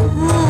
Ah.